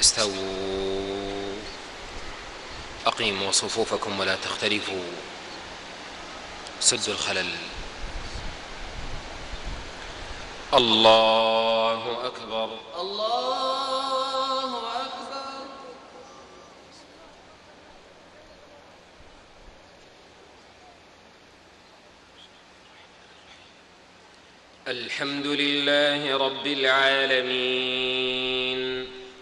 استووا. أقيموا صفوفكم ولا تختلفوا. سدوا الخلل. الله أكبر. الله أكبر. الحمد لله رب العالمين.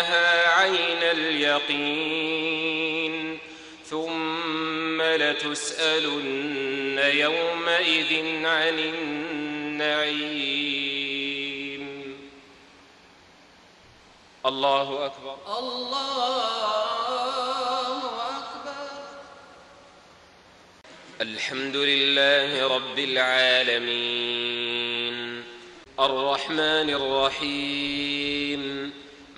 لترونها عين اليقين ثم لتسألن يومئذ عن النعيم. الله أكبر. الله أكبر. الحمد لله رب العالمين. الرحمن الرحيم.